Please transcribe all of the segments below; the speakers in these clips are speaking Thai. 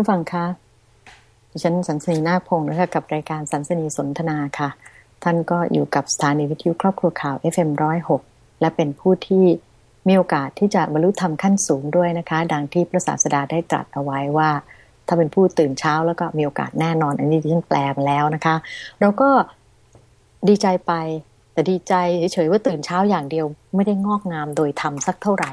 านฟังคะดิฉันสันสนีนาคพงศ์นะคะกับรายการสันสนีสนทนาค่ะ ท่านก็อยู่กับสถานีวิทยุครอบครัวข่าว FM106 และเป็นผู้ที่มีโอกาสที่จะบรรลุธรรมขั้นสูงด้วยนะคะ ดังที่พระศาสดาได้ตรัสเอาไว้ว่า ถ้าเป็นผู้ตื่นเช้าแล้วก็มีโอกาสแน่นอน อันนี้ที่ฉันแปลมาแล้วนะคะ เราก็ดีใจไปแต่ดีใจเฉยๆว่าตื่นเช้าอย่างเดียวไม่ได้งอกงามโดยทำสักเท่าไหร่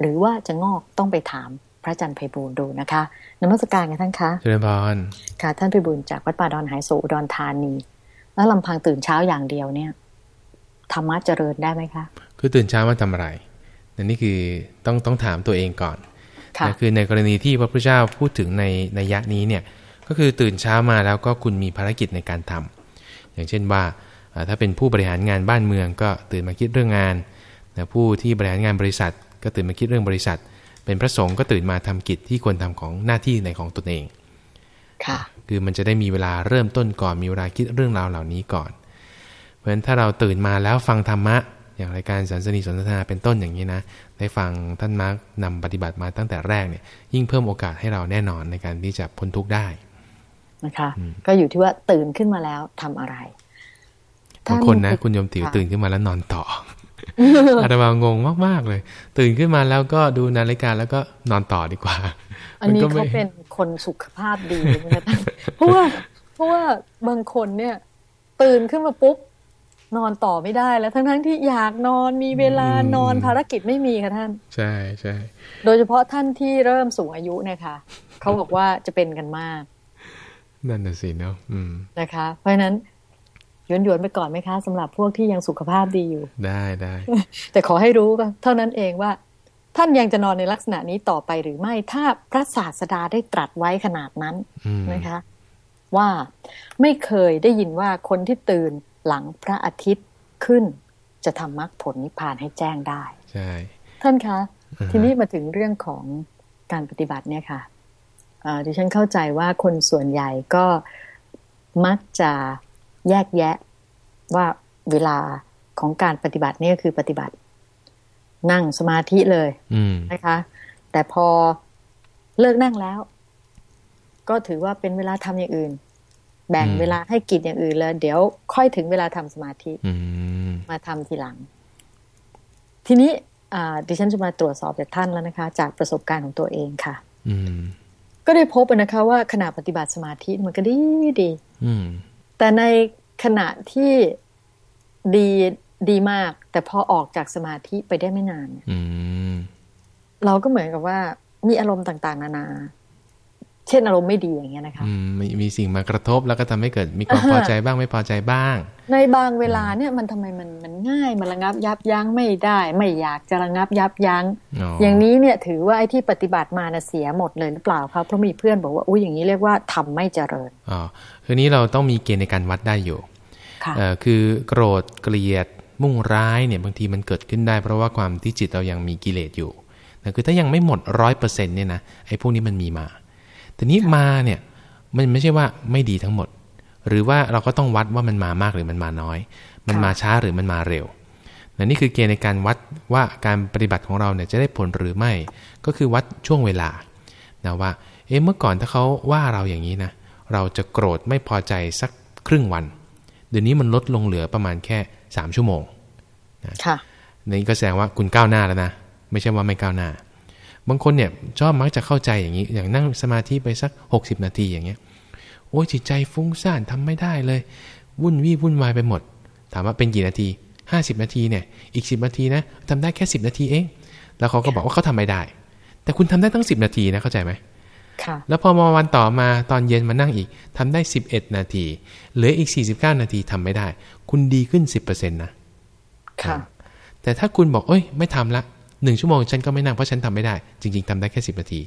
หรือว่าจะงอกต้องไปถาม พระอาจารย์ไพบูลย์ดูนะคะนมัสการกันท่านคะเจริญพรค่ะท่านไพบูลย์จากวัดป่าดอนหายโศอุดรธานี แล้วลำพังตื่นเช้าอย่างเดียวเนี่ยธรรมะเจริญได้ไหมคะ คือตื่นเช้ามาทำอะไรนนี่คือต้องต้องถามตัวเองก่อนค่ะนะคือในกรณีที่พระพุทธเจ้าพูดถึงในในยะนี้เนี่ยก็คือตื่นเช้ามาแล้วก็คุณมีภารกิจในการทำอย่างเช่นว่าอ่าถ้าเป็นผู้บริหารงานบ้านเมืองก็ตื่นมาคิดเรื่องงานนะผู้ที่บริหารงานบริษัท ก็ตื่นมาคิดเรื่องบริษัท เป็นพระสงฆ์ก็ตื่นมาทำกิจที่ควรทำของหน้าที่ในของตนเองค่ะคือมันจะได้มีเวลาเริ่มต้นก่อนมีเวลาคิดเรื่องราวเหล่านี้ก่อน เพราะฉะนั้นถ้าเราตื่นมาแล้วฟังธรรมะ อย่างรายการสันสนีสนทนาเป็นต้นอย่างนี้นะ ได้ฟังท่านมาร์กนำปฏิบัติมาตั้งแต่แรกเนี่ย ยิ่งเพิ่มโอกาสให้เราแน่นอนในการที่จะพ้นทุกข์ได้นะคะ ก็อยู่ที่ว่าตื่นขึ้นมาแล้วทำอะไรบางคนนะ คุณโยมติ๋วตื่นขึ้นมาแล้วนอนต่อ อาตมางงมาก ๆ เลย ตื่นขึ้นมาแล้วก็ดูนาฬิกาแล้วก็นอนต่อดีกว่า อันนี้มัก็ไม่เขาเป็นคนสุขภาพดีนะคะท่านเพราะว่าเพราะว่าบางคนเนี่ย ตื่นขึ้นมาปุ๊บนอนต่อไม่ได้แล้วทั้งทั้งๆที่อยากนอนมีเวลานอนภารกิจไม่มีค่ะท่าน ใช่ใช่โดยเฉพาะท่านที่เริ่มสูงอายุเนี่ยค่ะเขาบอกว่าจะเป็นกันมาก นั่นน่ะสิเนาะอืมนะคะ เพราะฉะนั้น หยวนๆไปก่อนไหมคะสำหรับพวกที่ยังสุขภาพดีอยู่ ได้ได้แต่ขอให้รู้ก็เท่านั้นเองว่า ท่านยังจะนอนในลักษณะนี้ต่อไปหรือไม่ ถ้าพระศาสดาได้ตรัสไว้ขนาดนั้นอืมนะคะ ว่าไม่เคยได้ยินว่าคนที่ตื่นหลังพระอาทิตย์ขึ้น จะทำมรรคผลนิพพานให้แจ้งได้ใช่ท่านคะอือฮะทีนี้มาถึงเรื่องของการปฏิบัติเนี่ยค่ะเอ่อดิฉันเข้าใจว่าคนส่วนใหญ่ก็มักจะ แยกแยะว่าเวลาของการปฏิบัติเนี่ยคือปฏิบัติ นั่งสมาธิเลยอืมนะคะ แต่พอเลิกนั่งแล้ว ก็ถือว่าเป็นเวลาทำอย่างอื่น แบ่งอืมเวลาให้กิจอย่างอื่นแล้ว เดี๋ยวค่อยถึงเวลาทำสมาธิอืมมาทำทีหลัง ทีนี้อ่าดิฉันจะมาตรวจสอบจากท่านแล้วนะคะ จากประสบการณ์ของตัวเองค่ะอืมก็ได้พบนะคะว่าขณะปฏิบัติสมาธิมันก็ดีดีอืม แต่ในขณะที่ดีดีมาก แต่พอออกจากสมาธิไปได้ไม่นานเนี่ยอืมเราก็เหมือนกับว่ามีอารมณ์ต่าง ๆ นานา เช่นอารมณ์ไม่ดีอย่างเงี้ยนะคะอืมมีมีสิ่งมากระทบแล้วก็ทำให้เกิดมีความอ่าฮะพอใจบ้างไม่พอใจบ้าง ในบางเวลาเนี่ยมันทำไมมันมันง่ายมันระงับยับยั้งไม่ได้ ไม่อยากจะระงับยับยั้งอ๋อออย่างนี้เนี่ยถือว่าไอ้ที่ปฏิบัติมาน่ะเสียหมดเลยหรือเปล่าครับเพราะมีเพื่อนบอกว่าอุ้ยอย่างนี้เรียกว่าทำไม่เจริญอ๋อคือนี้เราต้องมีเกณฑ์ในการวัดได้อยู่ค่ะเอ่อคือโกรธเกลียดมุ่งร้ายเนี่ยบางทีมันเกิดขึ้นได้ เพราะว่าความที่จิตเรายังมีกิเลสอยู่นะคือถ้ายังไม่หมดร้อยเปอร์เซ็นต์เนี่ยนะไอ้พวกนี้มันมีมา แต่นี้มาเนี่ยมันไม่ใช่ว่าไม่ดีทั้งหมด หรือว่าเราก็ต้องวัดว่ามันมามากหรือมันมาน้อย มันมาช้าหรือมันมาเร็วนะนี่คือเกณฑ์ในการวัดว่าการปฏิบัติของเราเนี่ยจะได้ผลหรือไม่ ก็คือวัดช่วงเวลานะว่าเอ๊ะเมื่อก่อนถ้าเขาว่าเราอย่างนี้นะเราจะโกรธไม่พอใจสักครึ่งวัน เดี๋ยวนี้มันลดลงเหลือประมาณแค่ 3 ชั่วโมงค่ะนี่ก็แสดงว่าคุณก้าวหน้าแล้วนะ ไม่ใช่ว่าไม่ก้าวหน้า บางคนเนี่ยชอบมักจะเข้าใจอย่างนี้ อย่างนั่งสมาธิไปสัก 60 นาทีอย่างเงี้ย โอ้ยจิตใจฟุ้งซ่านทำไม่ได้เลย วุ่นวี่วุ่นวายไปหมด ถามว่าเป็นกี่นาที 50 นาทีเนี่ย อีก 10 นาทีนะทำได้แค่ 10 นาทีเอง แล้วเขาก็บอกว่าเขาทำไม่ได้ แต่คุณทำได้ตั้ง 10 นาทีนะเข้าใจไหมค่ะ แล้วพอมาวันต่อมาตอนเย็นมานั่งอีกทำได้ 11 นาที เหลืออีก 49 นาทีทำไม่ได้ คุณดีขึ้น 10%นะ ค่ะ แต่ถ้าคุณบอกเอ้ย ไม่ทำละ หนึ่งชั่วโมงฉันก็ไม่นั่งเพราะฉันทำไม่ได้ จริง ๆทำได้แค่10นาที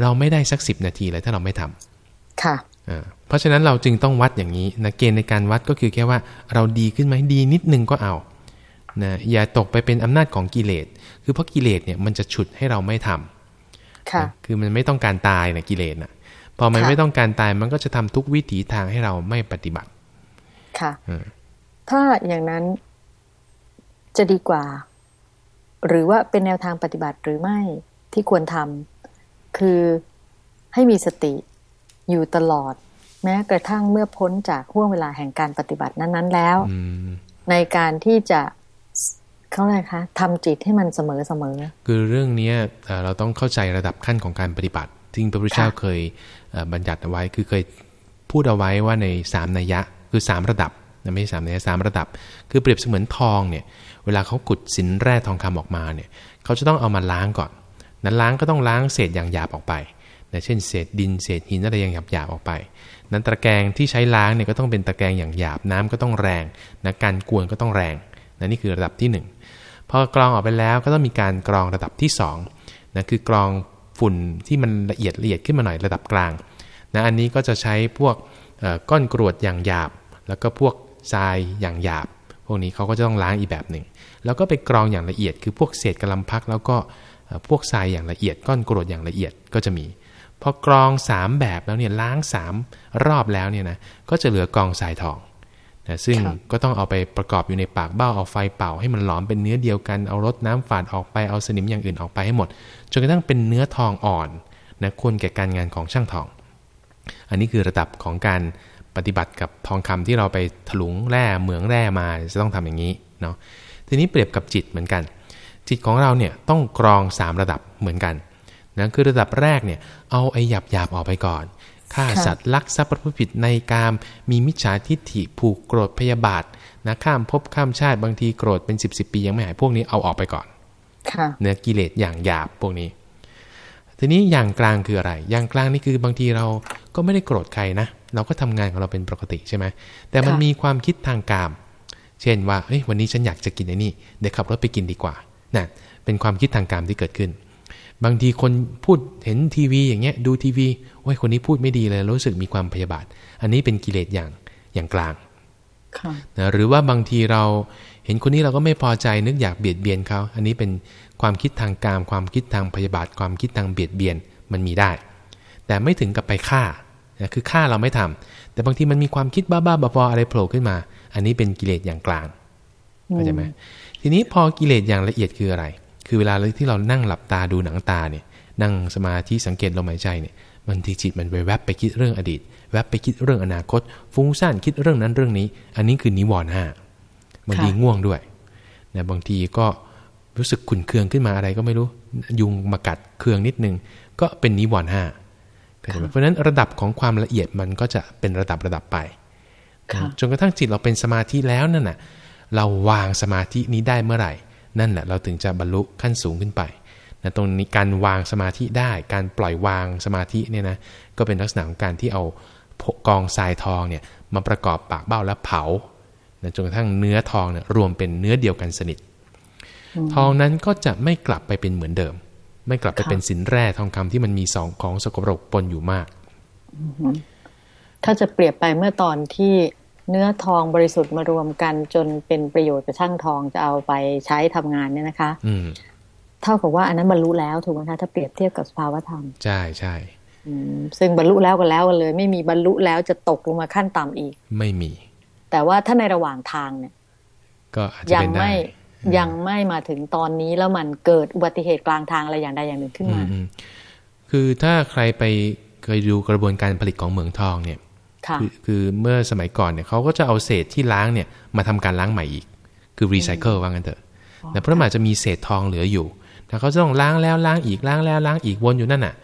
เราไม่ได้สัก10นาทีเลยถ้าเราไม่ทำค่ะอ่าเพราะฉะนั้นเราจึงต้องวัดอย่างนี้นะเกณฑ์ในการวัดก็คือแค่ว่าเราดีขึ้นไหมดีนิดนึงก็เอานะอย่าตกไปเป็นอำนาจของกิเลส คือเพราะกิเลสเนี่ยมันจะฉุดให้เราไม่ทำค่ะนะคือมันไม่ต้องการตายนะกิเลสนะพอมันค่ะไม่ต้องการตายมันก็จะทำทุกวิถีทางให้เราไม่ปฏิบัติ ค่ะอืมถ้าอย่างนั้นจะดีกว่า หรือว่าเป็นแนวทางปฏิบัติหรือไม่ที่ควรทำคือใให้มีสติอยู่ตลอด แม้กระทั่งเมื่อพ้นจากห่วงเวลาแห่งการปฏิบัตินั้น ๆ แล้ว ในการที่จะเขาอะไรคะทำจิตให้มันเสมอเสมอคือเรื่องนี้เราต้องเข้าใจระดับขั้นของการปฏิบัติที่พระพุทธเจ้าเคยบัญญัติเอาไว้คือเคยพูดเอาไว้ว่าในสามนัยยะคือสามระดับไม่ใช่สามนัยยะสามระดับ คือเปรียบเสมือนทองเนี่ย เวลาเขาขุดสินแร่ทองคำออกมาเนี่ยเขาจะต้องเอามาล้างก่อน นั้นล้างก็ต้องล้างเศษอย่างหยาบออกไปนะเช่นเศษดินเศษหินอะไรอย่างหยาบหยาบออกไป นั้นตะแกรงที่ใช้ล้างเนี่ยก็ต้องเป็นตะแกรงอย่างหยาบน้ำก็ต้องแรงนะการกวนก็ต้องแรงนะนี่คือระดับที่ 1 พอกรองออกไปแล้วก็ต้องมีการกรองระดับที่2นะคือกรองฝุ่นที่มันละเอียดละเอียดขึ้นมาหน่อยระดับกลางนะอันนี้ก็จะใช้พวกก้อนกรวดอย่างหยาบ แล้วก็พวกทรายอย่างหยาบ พวกนี้เขาก็จะต้องล้างอีกแบบหนึ่ง แล้วก็ไปกรองอย่างละเอียด คือพวกเศษกระลำพัก แล้วก็พวกทรายอย่างละเอียด ก้อนกรวดอย่างละเอียดก็จะมี พอกรอง 3 แบบแล้วเนี่ยล้าง 3 รอบแล้วเนี่ยนะก็จะเหลือกองทรายทองนะซึ่งก็ต้องเอาไปประกอบอยู่ในปากเบ้าเอาไฟเป่าให้มันหลอมเป็นเนื้อเดียวกันเอารถน้ำฝาดออกไปเอาสนิมอย่างอื่นออกไปให้หมดจนกระทั่งเป็นเนื้อทองอ่อนนะควรแก่การงานของช่างทอง อันนี้คือระดับของการ ปฏิบัติกับทองคำที่เราไปถลุงแร่เหมืองแร่มาจะต้องทำอย่างนี้เนาะทีนี้เปรียบกับจิตเหมือนกัน จิตของเราเนี่ยต้องกรอง 3 ระดับเหมือนกันนะคือระดับแรกเนี่ยเอาไอ้หยาบหยาบออกไปก่อนฆ่าสัตว์ลักทรัพย์ประพฤติผิดในกามมีมิจฉาทิฏฐิผูกโกรธพยาบาทนะข้ามภพข้ามชาติบางทีโกรธเป็นสิบสิบปียังไม่หายพวกนี้เอาออกไปก่อนเนื้อกิเลสอย่างหยาบพวกนี้ ทีนี้อย่างกลางคืออะไร อย่างกลางนี่คือบางทีเราก็ไม่ได้โกรธใครนะ เราก็ทำงานของเราเป็นปกติใช่ไหมแต่มันมีความคิดทางกาม เช่นว่าเฮ้ยวันนี้ฉันอยากจะกินไอ้นี่เดี๋ยวขับรถไปกินดีกว่านะเป็นความคิดทางกามที่เกิดขึ้น บางทีคนพูดเห็นทีวีอย่างเงี้ยดูทีวีว่าคนนี้พูดไม่ดีเลยรู้สึกมีความพยาบาท อันนี้เป็นกิเลสอย่างอย่างกลางนะหรือว่าบางทีเราเห็นคนนี้เราก็ไม่พอใจนึกอยากเบียดเบียนเขาอันนี้เป็นความคิดทางกามความคิดทางพยาบาทความคิดทางเบียดเบียนมันมีได้ แต่ไม่ถึงกับไปฆ่า นะคือฆ่าเราไม่ทำแต่บางทีมันมีความคิดบ้าๆบอๆอะไรโผล่ขึ้นมา อันนี้เป็นกิเลสอย่างกลางเข้าใจไหมทีนี้พอกิเลสอย่างละเอียดคืออะไร คือเวลาที่เรานั่งหลับตาดูหนังตาเนี่ย นั่งสมาธิสังเกตลมหายใจเนี่ยบางทีจิตมันไปแวบไปคิดเรื่องอดีต แวบไปคิดเรื่องอนาคต ฟุ้งซ่านคิดเรื่องนั้นเรื่องนี้ อันนี้คือนิวรณ์ห้าบางทีง่วงด้วยนะบางทีก็รู้สึกขุ่นเคืองขึ้นมาอะไรก็ไม่รู้ ยุงมากัดเคืองนิดนึง ก็เป็นนิวรณ์ห้า เพราะฉะนั้นระดับของความละเอียดมันก็จะเป็นระดับระดับไปจนกระทั่งจิตเราเป็นสมาธิแล้วนั่นน่ะ เราวางสมาธินี้ได้เมื่อไหร่ นั่นแหละเราถึงจะบรรลุขั้นสูงขึ้นไปนะตรงนี้การวางสมาธิได้ การปล่อยวางสมาธิเนี่ยนะก็เป็นลักษณะของการที่เอากองทรายทองเนี่ยมาประกอบปากเบ้าแล้วเผานะจนกระทั่งเนื้อทองเนี่ยรวมเป็นเนื้อเดียวกันสนิท ทองนั้นก็จะไม่กลับไปเป็นเหมือนเดิม ไม่กลับไปเป็นสินแร่ทองคำที่มันมีสองของสกปรกปนอยู่มาก ถ้าจะเปรียบไปเมื่อตอนที่เนื้อทองบริสุทธิ์มารวมกันจนเป็นประโยชน์กับช่างทองจะเอาไปใช้ทำงานเนี่ยนะคะ อืเท่ากับว่าอันนั้นบรรลุแล้วถูกไหมคะถ้าเปรียบเทียบกับสภาวธรรม ใช่ใช่ซึ่งบรรลุแล้วก็แล้วกันเลย ไม่มีบรรลุแล้วจะตกลงมาขั้นต่ำอีก ไม่มี แต่ว่าถ้าในระหว่างทางเนี่ย ก็ยังไม่ ยังไม่มาถึงตอนนี้แล้วมันเกิดอุบัติเหตุกลางทางอะไรอย่างใดอย่างหนึ่งขึ้นมาคือถ้าใครไปเคยดูกระบวนการผลิตของเหมืองทองเนี่ยคือคือเมื่อสมัยก่อนเนี่ยเขาก็จะเอาเศษที่ล้างเนี่ยมาทำการล้างใหม่อีก คือรีไซเคิลว่างั้นเถอะแต่เพราะมันจะมีเศษทองเหลืออยู่แต่เขาจะต้องล้างแล้วล้างอีกล้างแล้วล้างอีกวนอยู่นั่นน่ะ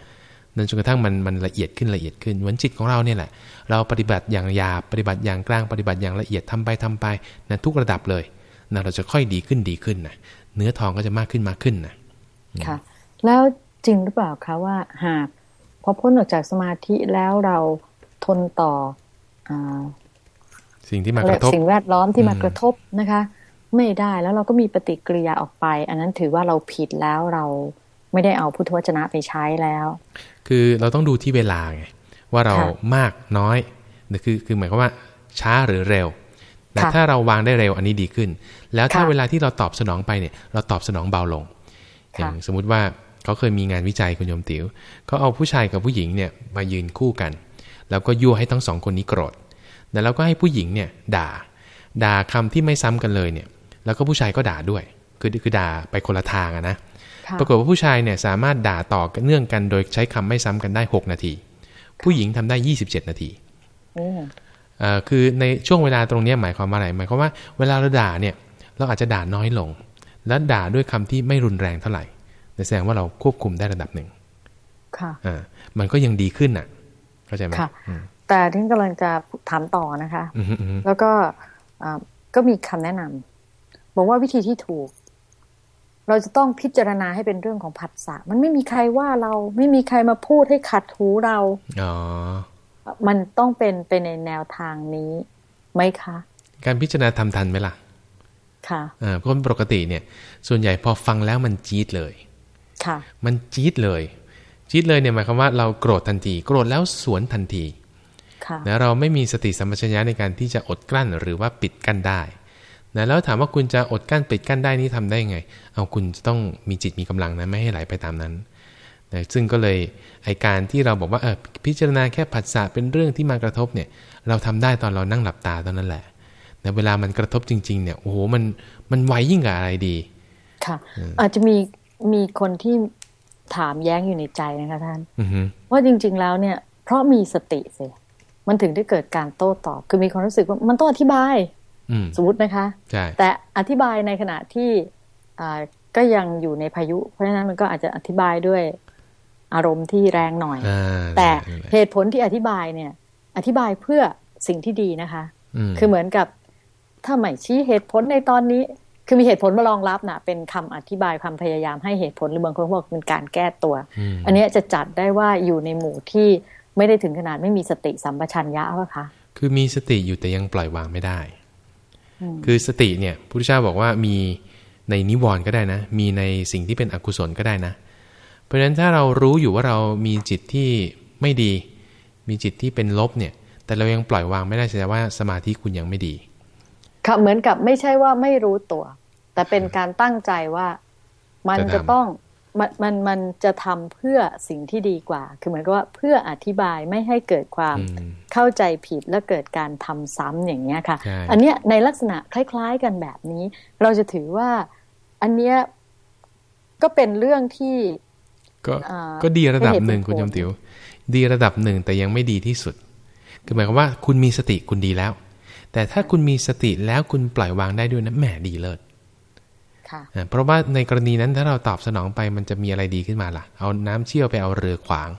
นั่นจนกระทั่งมันมันละเอียดขึ้นละเอียดขึ้นวันจิตของเราเนี่ยแหละ เราปฏิบัติอย่างหยาบปฏิบัติอย่างกลางปฏิบัติอย่างละเอียดทำไปทำไปนะทุกระดับเลย นะเราจะค่อยดีขึ้นดีขึ้นนะเนื้อทองก็จะมากขึ้นมากขึ้นนะค่ะ แล้วจริงหรือเปล่าคะว่าหากพอพ้นออกจากสมาธิแล้วเราทนต่ออสิ่งที่มากระทบสิ่งแวดล้อมที่มากระทบนะคะ ไม่ได้แล้วเราก็มีปฏิกิริยาออกไป อันนั้นถือว่าเราผิดแล้วเราไม่ได้เอาพุทธวจนะไปใช้แล้ว คือเราต้องดูที่เวลาไงว่าเรามากน้อยคือคือหมายความว่าช้าหรือเร็ว แต่ถ้าเราวางได้เร็วอันนี้ดีขึ้น แล้วถ้าเวลาที่เราตอบสนองไปเนี่ย เราตอบสนองเบาลง อย่างสมมุติว่าเขาเคยมีงานวิจัยคุณโยมติ๋วเขาเอาผู้ชายกับผู้หญิงเนี่ยมายืนคู่กัน แล้วก็ยั่วให้ทั้งสองคนนี้โกรธแล้วก็ให้ผู้หญิงเนี่ยด่า ด่าคำที่ไม่ซ้ำกันเลยเนี่ย แล้วก็ผู้ชายก็ด่าด้วย คือคือด่าไปคนละทางนะ ปรากฏว่าผู้ชายเนี่ยสามารถด่าต่อเนื่องกันโดยใช้คำไม่ซ้ำกันได้ 6 นาที ผู้หญิงทำได้ยี่สิบเจ็ดนาทีโอ้เอ่อ คือในช่วงเวลาตรงเนี้ยหมายความว่าอะไรหมายความว่าเวลาเราด่าเนี่ยเราอาจจะด่าน้อยลง และด่าด้วยคำที่ไม่รุนแรงเท่าไหร่นั่นแสดงว่าเราควบคุมได้ระดับหนึ่งค่ะอ่ามันก็ยังดีขึ้นน่ะ เข้าใจไหมค่ะอืมแต่ที่กำลังจะถามต่อนะคะอืมอืมอืมแล้วก็อ่าก็มีคำแนะนำบอกว่าวิธีที่ถูก เราจะต้องพิจารณาให้เป็นเรื่องของผัสสะมันไม่มีใครว่าเราไม่มีใครมาพูดให้ขัดหูเรา อ๋อ มันต้องเป็นไปในแนวทางนี้ไหมคะ การพิจารณาทำทันไหมล่ะ ค่ะอ่าเพราะปกติเนี่ย ส่วนใหญ่พอฟังแล้วมันจี๊ดเลย ค่ะ มันจี๊ดเลย จี๊ดเลยเนี่ยหมายความว่าเราโกรธทันที โกรธแล้วสวนทันที ค่ะนะเราไม่มีสติสัมปชัญญะในการที่จะอดกลั้นหรือว่าปิดกั้นได้นะแล้วถามว่าคุณจะอดกั้นปิดกั้นได้นี่ทำได้ไง เอาคุณจะต้องมีจิตมีกำลังนะไม่ให้ไหลไปตามนั้น นะซึ่งก็เลยไอการที่เราบอกว่าเออพิจารณาแค่ผัสสะเป็นเรื่องที่มากระทบเนี่ย เราทำได้ตอนเรานั่งหลับตาตอนนั้นแหละนะเวลามันกระทบจริง ๆ เนี่ยโอ้โหมันมันไวยิ่งกว่าอะไรดี ค่ะ อาจจะมีมีคนที่ถามแย้งอยู่ในใจนะคะท่านอือฮึว่าจริง ๆ แล้วเนี่ย เพราะมีสติสิมันถึงได้เกิดการโต้ตอบ คือมีความรู้สึกว่ามันต้องอธิบายอืมสมมตินะคะใช่แต่อธิบายในขณะที่อ่าก็ยังอยู่ในพายุ เพราะฉะนั้นมันก็อาจจะอธิบายด้วย อารมณ์ที่แรงหน่อยอ่าแต่นั่นแหละเหตุผลที่อธิบายเนี่ย อธิบายเพื่อสิ่งที่ดีนะคะอืมคือเหมือนกับถ้าไม่ชี้เหตุผลในตอนนี้ คือมีเหตุผลมารองรับนะเป็นคำอธิบายความพยายามให้เหตุผลหรือบางคนบอกเป็นการแก้ตัวมอันเนี้ยจะจัดได้ว่าอยู่ในหมู่ที่ไม่ได้ถึงขนาดไม่มีสติสัมปชัญญะวะคะคือมีสติอยู่แต่ยังปล่อยวางไม่ได้อืมคือสติเนี่ยพุทธเจ้าบอกว่ามีในนิวรณ์ก็ได้นะ มีในสิ่งที่เป็นอกุศลก็ได้นะ เพราะฉะนั้นถ้าเรารู้อยู่ว่าเรามีจิตที่ไม่ดี มีจิตที่เป็นลบเนี่ย แต่เรายังปล่อยวางไม่ได้แสดงว่าสมาธิคุณยังไม่ดีค่ะเหมือนกับไม่ใช่ว่าไม่รู้ตัว แต่เป็นการตั้งใจว่ามันจะทำจะต้องมันมันมันจะทำเพื่อสิ่งที่ดีกว่า คือเหมือนกับว่าเพื่ออธิบายไม่ให้เกิดความอืมเข้าใจผิดและเกิดการทำซ้ำอย่างเงี้ยค่ะใช่อันเนี้ยในลักษณะคล้าย ๆ กันแบบนี้ เราจะถือว่าอันเนี้ยก็เป็นเรื่องที่ ก็อ่าก็ดีระดับหนึ่งให้เหตุคุณผลจำติว๋วดีระดับหนึ่งแต่ยังไม่ดีที่สุด คือหมายความว่าคุณมีสติคุณดีแล้ว แต่ถ้าคุณมีสติแล้วคุณปล่อยวางได้ด้วยนะแหมดีเลิศค่ะอ่าเพราะว่าในกรณีนั้นถ้าเราตอบสนองไปมันจะมีอะไรดีขึ้นมาล่ะ เอาน้ำเชี่ยวไปเอาเรือขวาง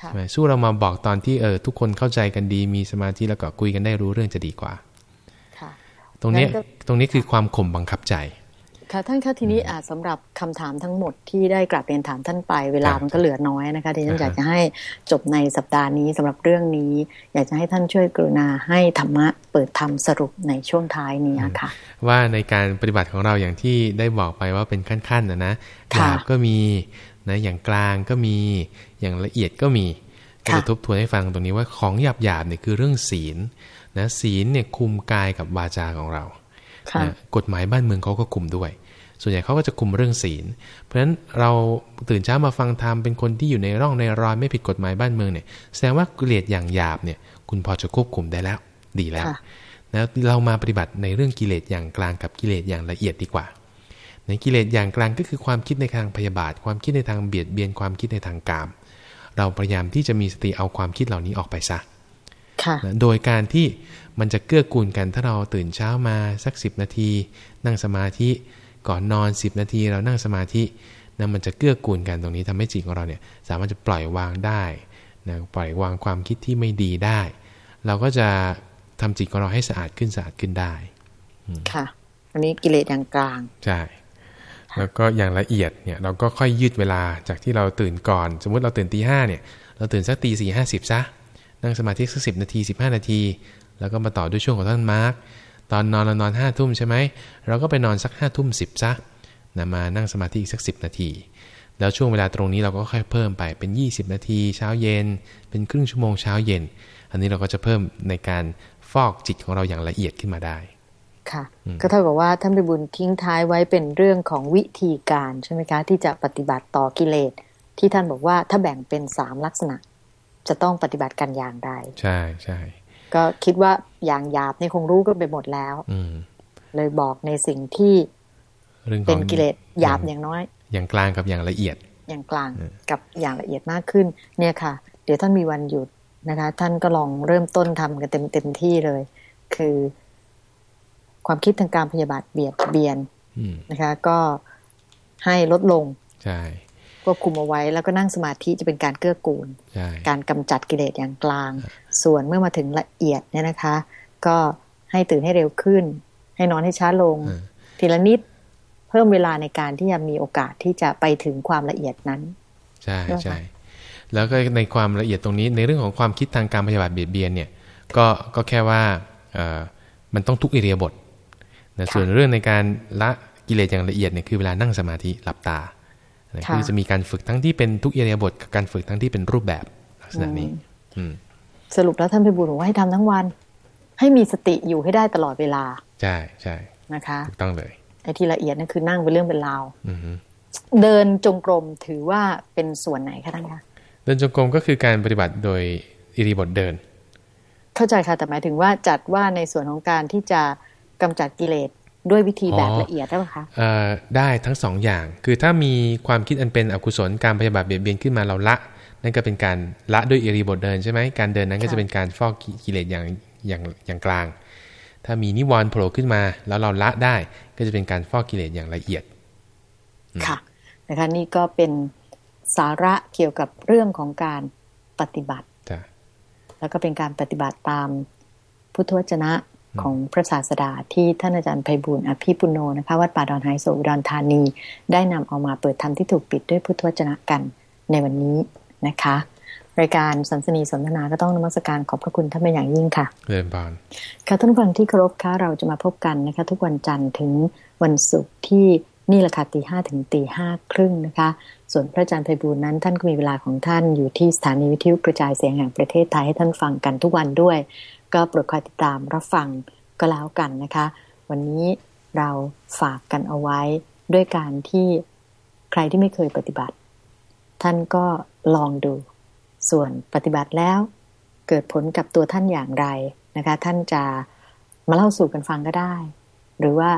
ค่ะใช่ไหมสู้เรามาบอกตอนที่เออทุกคนเข้าใจกันดี มีสมาธิแล้วก็คุยกันได้รู้เรื่องจะดีกว่าค่ะตรงเนี้ยงั้นก็ตรงนี้คือความข่มบังคับใจ ค่ะท่านคะทีนี้อ่าสำหรับคำถามทั้งหมดที่ได้กลับเรียนถามท่านไปเวลาครับมันก็เหลือน้อยนะคะที่ฉันอ่าฮะอยากจะให้จบในสัปดาห์นี้สำหรับเรื่องนี้ อยากจะให้ท่านช่วยกรุณาให้ธรรมะเปิดธรรมสรุปในช่วงท้ายนี้ค่ะ ว่าในการปฏิบัติของเราอย่างที่ได้บอกไปว่าเป็นขั้นๆนะนะหค่ะยาบก็มีนะอย่างกลางก็มีอย่างละเอียดก็มีก็ค่ะจะทบทวนให้ฟังตรงนี้ว่าของหยาบหยาบๆเนี่ยคือเรื่องศีลนะศีลเนี่ยคุมกายกับวาจาของเราค่ะนะ กฎหมายบ้านเมืองเขาก็คุมด้วย ส่วนใหญ่เขาก็จะคุมเรื่องศีล เพราะฉะนั้นเราตื่นเช้ามาฟังธรรมเป็นคนที่อยู่ในร่องในรอยไม่ผิดกฎหมายบ้านเมืองเนี่ยแสดงว่ากิเลสอย่างหยาบเนี่ยคุณพอจะควบคุมได้แล้ว ดีแล้วค่ะนะเรามาปฏิบัติในเรื่องกิเลสอย่างกลางกับกิเลสอย่างละเอียดดีกว่า ในกิเลสอย่างกลางก็คือความคิดในทางพยาบาท ความคิดในทางเบียดเบียนความคิดในทางกาม เราพยายามที่จะมีสติเอาความคิดเหล่านี้ออกไปซะค่ะนะ โดยการที่มันจะเกื้อกูลกันถ้าเราตื่นเช้ามาสัก 10 นาที นั่งสมาธิก่อนนอน 10 นาทีเรานั่งสมาธินะมันจะเกื้อกูลกันตรงนี้ทำให้จิตของเราเนี่ยสามารถจะปล่อยวางได้นะปล่อยวางความคิดที่ไม่ดีได้ เราก็จะทำจิตของเราให้สะอาดขึ้นสะอาดขึ้นได้ค่ะ อันนี้กิเลสอย่างกลางใช่แล้วก็อย่างละเอียดเนี่ยเราก็ค่อยยืดเวลาจากที่เราตื่นก่อน สมมุติเราตื่นตีห้าเนี่ย เราตื่นสักตีสี่ห้าสิบซะ นั่งสมาธิสักสิบนาทีสิบห้านาที แล้วก็มาต่อด้วยช่วงของท่านมาร์กตอนนอนเรานอนห้าทุ่มใช่ไหมเราก็ไปนอนสักห้าทุ่มสิบซะนะมานั่งสมาธิอีกสักสิบนาที แล้วช่วงเวลาตรงนี้เราก็ค่อยเพิ่มไปเป็น 20 นาทีเช้าเย็น เป็นครึ่งชั่วโมงเช้าเย็น อันนี้เราก็จะเพิ่มในการฟอกจิตของเราอย่างละเอียดขึ้นมาได้ค่ะก็เท่ากับว่าท่านไปบุญทิ้งท้ายไว้เป็นเรื่องของวิธีการใช่ไหมคะ ที่จะปฏิบัติต่อกิเลสที่ท่านบอกว่าถ้าแบ่งเป็นสามลักษณะ จะต้องปฏิบัติกันอย่างใดใช่ใช่ก็คิดว่าอย่างหยาบนี่คงรู้กันไปหมดแล้ว อืมเลยบอกในสิ่งที่เรื่องขเป็อนงกิเลสหยาบอย่างน้อย อย่างกลางกับอย่างละเอียด อย่างกลางกับอย่างละเอียดมากขึ้น เนี่ยค่ะ เดี๋ยวท่านมีวันหยุดนะคะ ท่านก็ลองเริ่มต้นทำกันเต็มเต็มที่เลย คือ ความคิดทางการพยาบาทเบียดเบียนอืมนะคะ ก็ให้ลดลงใช่ ควบคุมเอาไว้ แล้วก็นั่งสมาธิจะเป็นการเกื้อกูลใช่การกำจัดกิเลสอย่างกลาง ส่วนเมื่อมาถึงละเอียดเนี่ยนะคะ ก็ให้ตื่นให้เร็วขึ้น ให้นอนให้ช้าลงเออทีละนิดเพิ่มเวลาในการที่จะมีโอกาสที่จะไปถึงความละเอียดนั้น ใช่ด้วยค่ะใช่แล้วก็ในความละเอียดตรงนี้ในเรื่องของความคิดทางการพยาบาทเบียดเบียนเนี่ยก็ก็แค่ว่าเอ่อมันต้องทุกอิเรียาบทนะส่วนเรื่องในการละกิเลสอย่างละเอียดเนี่ยคือเวลานั่งสมาธิหลับตานะ ค่ะคือจะมีการฝึกทั้งที่เป็นทุกอิเรียาบทกับการฝึกทั้งที่เป็นรูปแบบลักษณะนี้ อืมสรุปแล้วท่านพิบูลบอกว่าให้ทำทั้งวัน ให้มีสติอยู่ให้ได้ตลอดเวลา ใช่ใช่นะคะถูกต้องเลยไอ้ที่ละเอียดนั่นคือนั่งเป็นเรื่องเป็นราวอือฮึเดินจงกรมถือว่าเป็นส่วนไหนคะท่านคะเดินจงกรมก็คือการปฏิบัติโดยอิริยาบถเดิน เข้าใจค่ะแต่หมายถึงว่าจัดว่าในส่วนของการที่จะกำจัดกิเลส ด้วยวิธีแบบอ๋อละเอียดได้ไหมคะเอ่อได้ทั้งสองอย่าง คือถ้ามีความคิดอันเป็นอกุศลการพยาบาทเบียดเบียนขึ้นมาเราละ นั่นก็เป็นการละด้วยอิริยาบถเดินใช่ไหมการเดินนั้นก็ค่ะจะเป็นการฟอกกิเลสอย่างอย่างอย่างกลาง ถ้ามีนิวรณ์โผล่ขึ้นมา แล้วเราละได้ก็จะเป็นการฟอกกิเลสอย่างละเอียด ค่ะนะคะนี่ก็เป็นสาระเกี่ยวกับเรื่องของการปฏิบัติจ้ะแล้วก็เป็นการปฏิบัติตามพุทธวจนะ ของพระศาสดาที่ท่านอาจารย์ไพบุญอภิปุโนนะคะวัดป่าดอนไฮโซอุดรธานี ได้นำเอามาเปิดธรรมที่ถูกปิดด้วยพุทธวจนะกันในวันนี้นะคะรายการสันสนีสนทนาก็ต้องนมัสการขอบพระคุณท่านเป็นอย่างยิ่งค่ะเดินบานค่ะท่านผู้ฟังที่เคารพคะเราจะมาพบกันนะคะ ทุกวันจันทร์ถึงวันศุกร์ที่นี่แหละค่ะตีห้าถึงตีห้าครึ่งนะคะ ส่วนพระอาจารย์ไพบูลย์นั้นท่านก็มีเวลาของท่านอยู่ที่สถานีวิทยุกระจายเสียงแห่งประเทศไทยให้ท่านฟังกันทุกวันด้วย ก็โปรดคอยติดตามรับฟังก็แล้วกันนะคะ วันนี้เราฝากกันเอาไว้ด้วยการที่ใครที่ไม่เคยปฏิบัติ ท่านก็ลองดู ส่วนปฏิบัติแล้ว เกิดผลกับตัวท่านอย่างไรนะคะ ท่านจะมาเล่าสู่กันฟังก็ได้ หรือว่า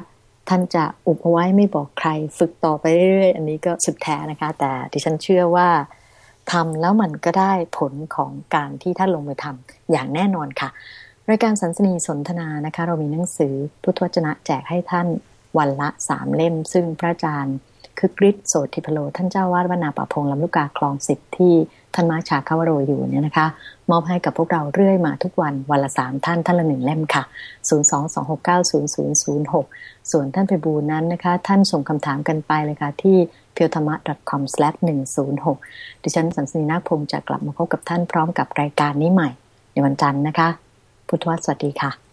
ท่านจะอุบเอาไว้ไม่บอกใคร ฝึกต่อไปเรื่อยๆ อันนี้ก็สุดแท้นะคะ แต่ดิฉันเชื่อว่า ทำแล้วมันก็ได้ผลของการที่ท่านลงมือทำอย่างแน่นอนค่ะ รายการสันสนีสนทนานะคะ เรามีหนังสือพุทธวจนะแจกให้ท่านวันละสามเล่ม ซึ่งพระอาจารย์ คือกริชโสติพโล ท่านเจ้าวาดวนาป่าพงลำลูกกาคลองสิบที่ท่านมาชาคาวโรอยู่เนี่ยนะคะ มอบให้กับพวกเราเรื่อยมาทุกวัน วันละสามท่านท่านละหนึ่งเล่มค่ะ 022690006 ส่วนท่านไปบูลนั้นนะคะ ท่านส่งคำถามกันไปเลยค่ะที่ p e w t h a m m a c o m 1 0 6ดิฉันสันสนีนาคพงศ์จะกลับมาพบกับท่านพร้อมกับรายการนี้ใหม่ ในวันจันทร์นะคะ พุทธวสวัสดีค่ะ